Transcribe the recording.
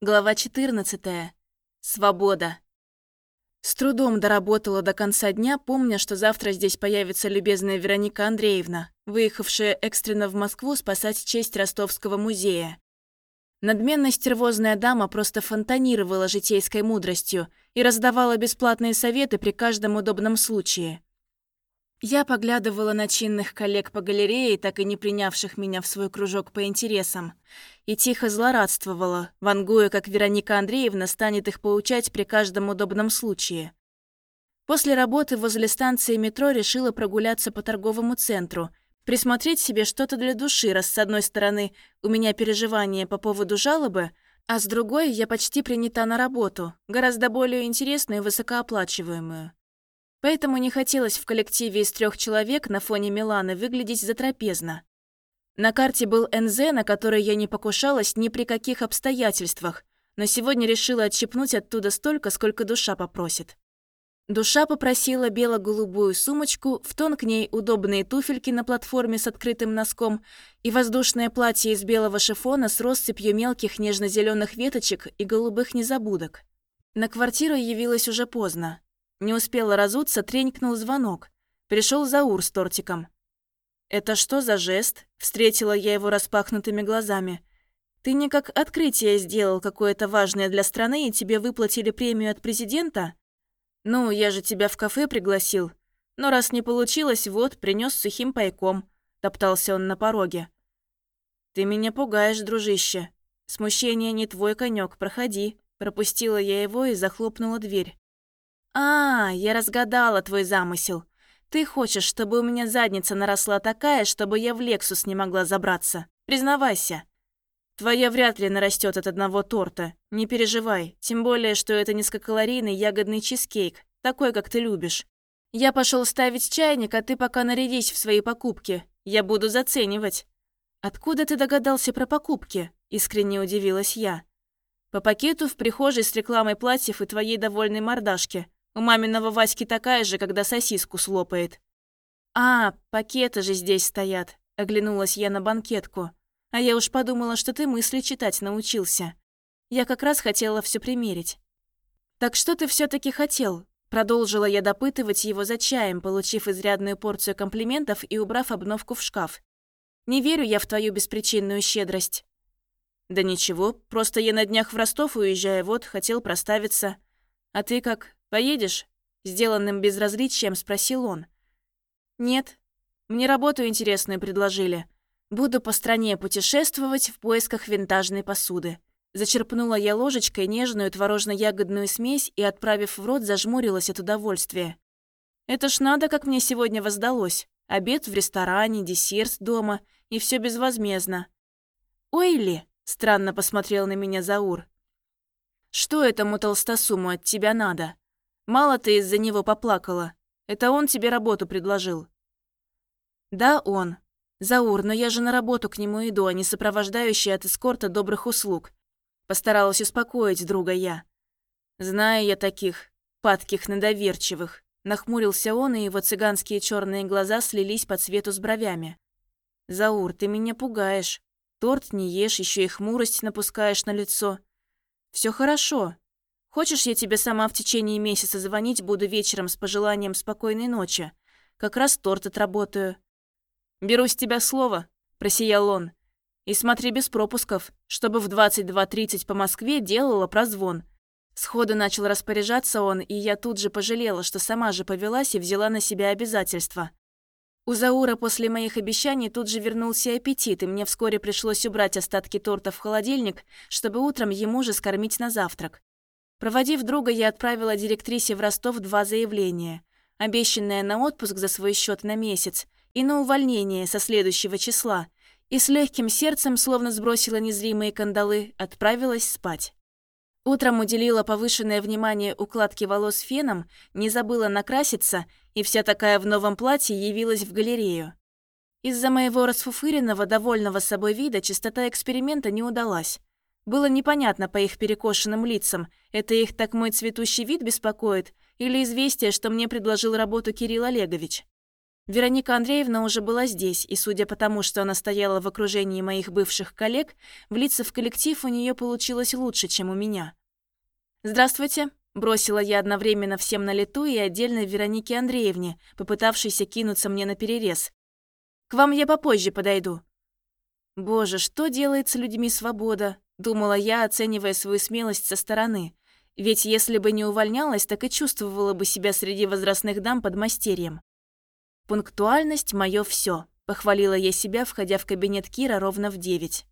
Глава 14. Свобода. С трудом доработала до конца дня, помня, что завтра здесь появится любезная Вероника Андреевна, выехавшая экстренно в Москву спасать честь Ростовского музея. Надменная стервозная дама просто фонтанировала житейской мудростью и раздавала бесплатные советы при каждом удобном случае. Я поглядывала на чинных коллег по галерее, так и не принявших меня в свой кружок по интересам, и тихо злорадствовала, вангуя, как Вероника Андреевна станет их поучать при каждом удобном случае. После работы возле станции метро решила прогуляться по торговому центру, присмотреть себе что-то для души, раз с одной стороны у меня переживания по поводу жалобы, а с другой я почти принята на работу, гораздо более интересную и высокооплачиваемую. Поэтому не хотелось в коллективе из трех человек на фоне Миланы выглядеть затрапезно. На карте был НЗ, на который я не покушалась ни при каких обстоятельствах, но сегодня решила отщипнуть оттуда столько, сколько душа попросит. Душа попросила бело-голубую сумочку, в тон к ней удобные туфельки на платформе с открытым носком и воздушное платье из белого шифона с россыпью мелких нежно зеленых веточек и голубых незабудок. На квартиру явилась уже поздно. Не успела разуться, тренькнул звонок. Пришел Заур с тортиком. «Это что за жест?» – встретила я его распахнутыми глазами. «Ты не как открытие сделал какое-то важное для страны, и тебе выплатили премию от президента?» «Ну, я же тебя в кафе пригласил. Но раз не получилось, вот, принес сухим пайком», – топтался он на пороге. «Ты меня пугаешь, дружище. Смущение не твой конек, проходи», – пропустила я его и захлопнула дверь. «А, я разгадала твой замысел. Ты хочешь, чтобы у меня задница наросла такая, чтобы я в Лексус не могла забраться. Признавайся». «Твоя вряд ли нарастет от одного торта. Не переживай. Тем более, что это низкокалорийный ягодный чизкейк, такой, как ты любишь. Я пошел ставить чайник, а ты пока нарядись в свои покупки. Я буду заценивать». «Откуда ты догадался про покупки?» – искренне удивилась я. «По пакету в прихожей с рекламой платьев и твоей довольной мордашки. У маминого Васьки такая же, когда сосиску слопает. «А, пакеты же здесь стоят», — оглянулась я на банкетку. «А я уж подумала, что ты мысли читать научился. Я как раз хотела все примерить». «Так что ты все таки хотел?» Продолжила я допытывать его за чаем, получив изрядную порцию комплиментов и убрав обновку в шкаф. «Не верю я в твою беспричинную щедрость». «Да ничего, просто я на днях в Ростов уезжаю, вот, хотел проставиться. А ты как, «Поедешь?» – сделанным безразличием спросил он. «Нет. Мне работу интересную предложили. Буду по стране путешествовать в поисках винтажной посуды». Зачерпнула я ложечкой нежную творожно-ягодную смесь и, отправив в рот, зажмурилась от удовольствия. «Это ж надо, как мне сегодня воздалось. Обед в ресторане, десерт дома, и все безвозмездно». «Ой ли?» – странно посмотрел на меня Заур. «Что этому толстосуму от тебя надо?» Мало ты из-за него поплакала. Это он тебе работу предложил». «Да, он. Заур, но я же на работу к нему иду, а не сопровождающий от эскорта добрых услуг». Постаралась успокоить друга я. «Знаю я таких, падких на доверчивых». Нахмурился он, и его цыганские черные глаза слились по цвету с бровями. «Заур, ты меня пугаешь. Торт не ешь, еще и хмурость напускаешь на лицо. Все хорошо, Хочешь, я тебе сама в течение месяца звонить буду вечером с пожеланием спокойной ночи? Как раз торт отработаю». «Беру с тебя слово», – просиял он. «И смотри без пропусков, чтобы в 22.30 по Москве делала прозвон». Сходу начал распоряжаться он, и я тут же пожалела, что сама же повелась и взяла на себя обязательства. У Заура после моих обещаний тут же вернулся аппетит, и мне вскоре пришлось убрать остатки торта в холодильник, чтобы утром ему же скормить на завтрак. Проводив друга, я отправила директрисе в Ростов два заявления. Обещанное на отпуск за свой счет на месяц и на увольнение со следующего числа. И с легким сердцем, словно сбросила незримые кандалы, отправилась спать. Утром уделила повышенное внимание укладке волос феном, не забыла накраситься и вся такая в новом платье явилась в галерею. Из-за моего расфуфыренного, довольного собой вида чистота эксперимента не удалась. Было непонятно по их перекошенным лицам, это их так мой цветущий вид беспокоит, или известие, что мне предложил работу Кирилл Олегович. Вероника Андреевна уже была здесь, и судя по тому, что она стояла в окружении моих бывших коллег, влиться в коллектив у нее получилось лучше, чем у меня. «Здравствуйте», — бросила я одновременно всем на лету и отдельно Веронике Андреевне, попытавшейся кинуться мне на перерез. «К вам я попозже подойду». «Боже, что делает с людьми свобода?» — думала я, оценивая свою смелость со стороны. Ведь если бы не увольнялась, так и чувствовала бы себя среди возрастных дам под мастерьем. «Пунктуальность – мое все», – похвалила я себя, входя в кабинет Кира ровно в девять.